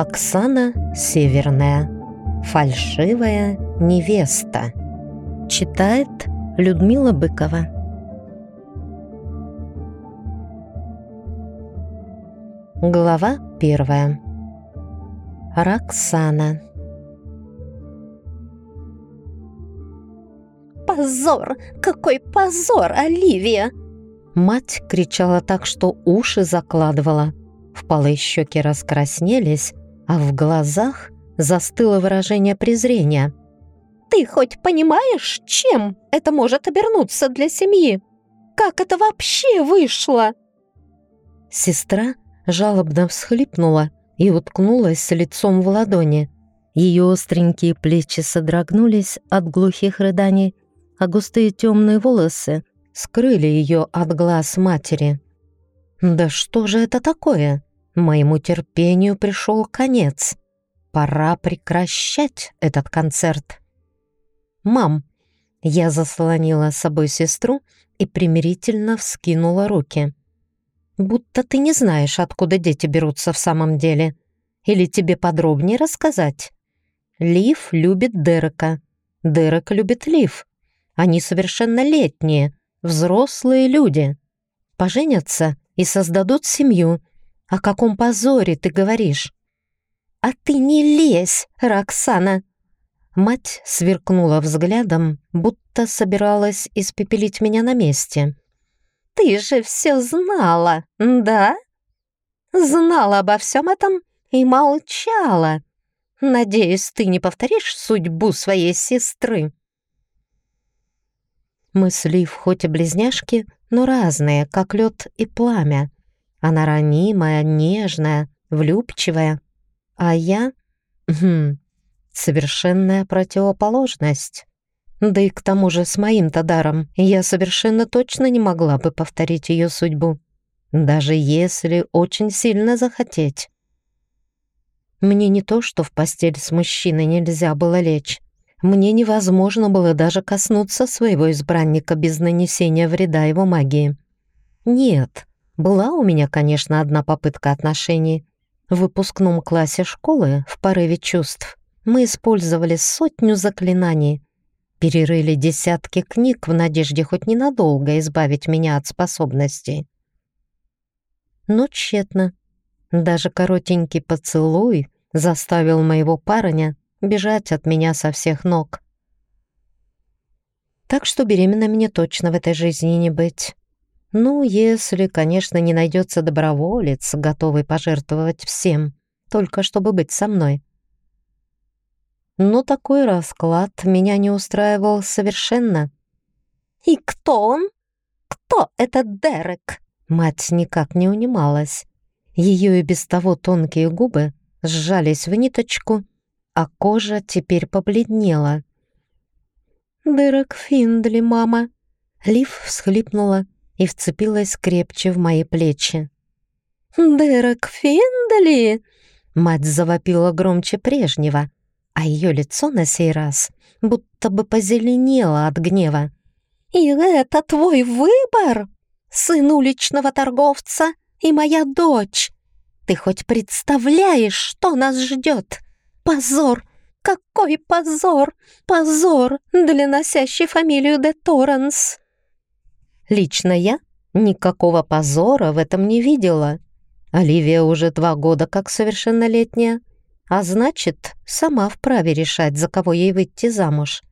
Оксана Северная. Фальшивая невеста. Читает Людмила Быкова. Глава первая. Роксана. «Позор! Какой позор, Оливия!» Мать кричала так, что уши закладывала. Впалые щеки раскраснелись, а в глазах застыло выражение презрения. «Ты хоть понимаешь, чем это может обернуться для семьи? Как это вообще вышло?» Сестра жалобно всхлипнула и уткнулась лицом в ладони. Ее остренькие плечи содрогнулись от глухих рыданий, а густые темные волосы скрыли ее от глаз матери. «Да что же это такое?» Моему терпению пришел конец. Пора прекращать этот концерт. «Мам!» Я заслонила с собой сестру и примирительно вскинула руки. «Будто ты не знаешь, откуда дети берутся в самом деле. Или тебе подробнее рассказать?» Лив любит Дерека. Дерек любит Лив. Они совершеннолетние, взрослые люди. Поженятся и создадут семью, «О каком позоре ты говоришь?» «А ты не лезь, Роксана!» Мать сверкнула взглядом, будто собиралась испепелить меня на месте. «Ты же все знала, да? Знала обо всем этом и молчала. Надеюсь, ты не повторишь судьбу своей сестры». Мы с Лив хоть и близняшки, но разные, как лед и пламя. Она ранимая, нежная, влюбчивая. А я... Хм, совершенная противоположность. Да и к тому же с моим-то даром я совершенно точно не могла бы повторить ее судьбу, даже если очень сильно захотеть. Мне не то, что в постель с мужчиной нельзя было лечь. Мне невозможно было даже коснуться своего избранника без нанесения вреда его магии. Нет, была у меня, конечно, одна попытка отношений. В выпускном классе школы, в порыве чувств, мы использовали сотню заклинаний, перерыли десятки книг в надежде хоть ненадолго избавить меня от способностей. Но тщетно. Даже коротенький поцелуй заставил моего парня бежать от меня со всех ног. Так что беременна мне точно в этой жизни не быть. Ну, если, конечно, не найдется доброволец, готовый пожертвовать всем, только чтобы быть со мной. Но такой расклад меня не устраивал совершенно. «И кто он? Кто этот Дерек?» Мать никак не унималась. Ее и без того тонкие губы сжались в ниточку, а кожа теперь побледнела. «Дерек Финдли, мама!» Лив всхлипнула и вцепилась крепче в мои плечи. «Дерек Финдли!» Мать завопила громче прежнего, а ее лицо на сей раз будто бы позеленело от гнева. «И это твой выбор, сын уличного торговца и моя дочь? Ты хоть представляешь, что нас ждет? Позор! Какой позор! Позор для носящей фамилию де Торренс!» Лично я никакого позора в этом не видела. Оливия уже два года как совершеннолетняя, а значит, сама вправе решать, за кого ей выйти замуж.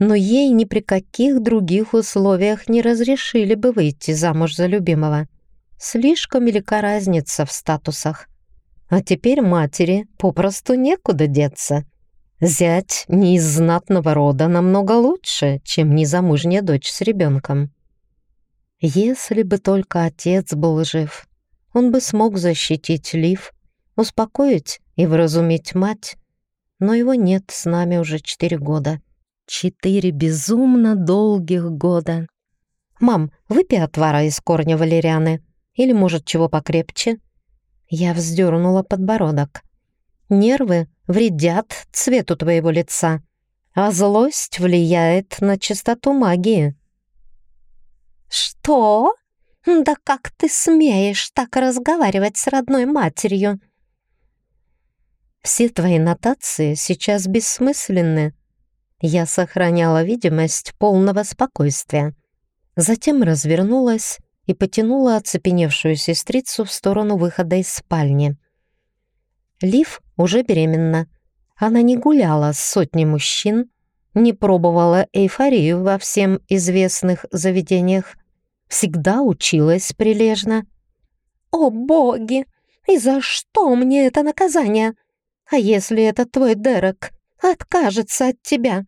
Но ей ни при каких других условиях не разрешили бы выйти замуж за любимого. Слишком велика разница в статусах. А теперь матери попросту некуда деться. Зять не из знатного рода намного лучше, чем незамужняя дочь с ребенком. Если бы только отец был жив, он бы смог защитить Лив, успокоить и вразумить мать, но его нет с нами уже четыре года. Четыре безумно долгих года. «Мам, выпей отвара из корня валерианы. Или, может, чего покрепче?» Я вздернула подбородок. Нервы вредят цвету твоего лица, а злость влияет на чистоту магии». «Что? Да как ты смеешь так разговаривать с родной матерью?» Все твои нотации сейчас бессмысленны. Я сохраняла видимость полного спокойствия. Затем развернулась и потянула оцепеневшую сестрицу в сторону выхода из спальни. Лив уже беременна. Она не гуляла с сотней мужчин, не пробовала эйфорию во всем известных заведениях, всегда училась прилежно. «О, боги! И за что мне это наказание? А если этот твой Дерек откажется от тебя?»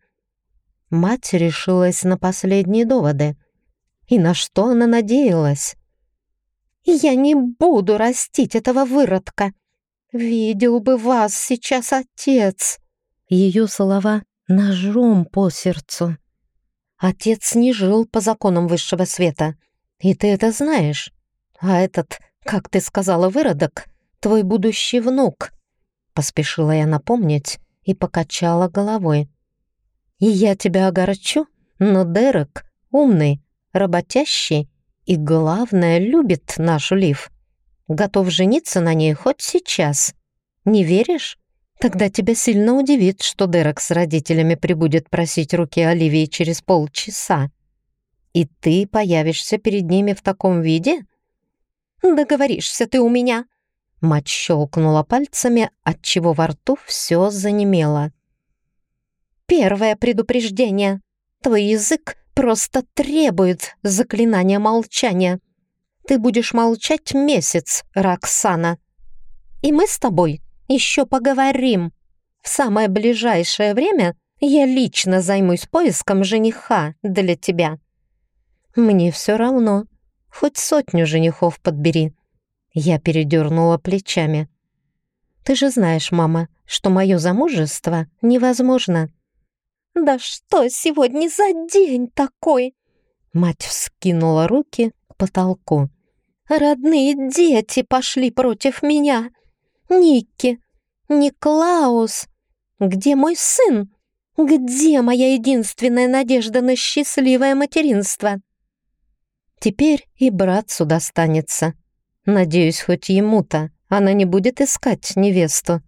Мать решилась на последние доводы. И на что она надеялась? «Я не буду растить этого выродка. Видел бы вас сейчас отец!» Ее слова ножом по сердцу. Отец не жил по законам высшего света, и ты это знаешь. А этот, как ты сказала, выродок, твой будущий внук. Поспешила я напомнить и покачала головой. И я тебя огорчу, но Дерек умный, работящий и, главное, любит нашу Лив. Готов жениться на ней хоть сейчас. Не веришь? Тогда тебя сильно удивит, что Дерек с родителями прибудет просить руки Оливии через полчаса. И ты появишься перед ними в таком виде? Договоришься ты у меня. Мать щелкнула пальцами, отчего во рту все занемело. Первое предупреждение. Твой язык просто требует заклинания молчания. Ты будешь молчать месяц, Роксана. И мы с тобой еще поговорим. В самое ближайшее время я лично займусь поиском жениха для тебя». «Мне все равно. Хоть сотню женихов подбери». Я передернула плечами. «Ты же знаешь, мама, что мое замужество невозможно». «Да что сегодня за день такой?» Мать вскинула руки к потолку. «Родные дети пошли против меня. Никки, Никлаус, где мой сын? Где моя единственная надежда на счастливое материнство? Теперь и братцу достанется. Надеюсь, хоть ему-то она не будет искать невесту.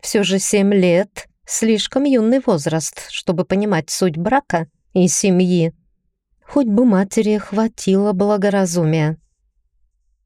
Все же семь лет — слишком юный возраст, чтобы понимать суть брака и семьи. Хоть бы матери хватило благоразумия.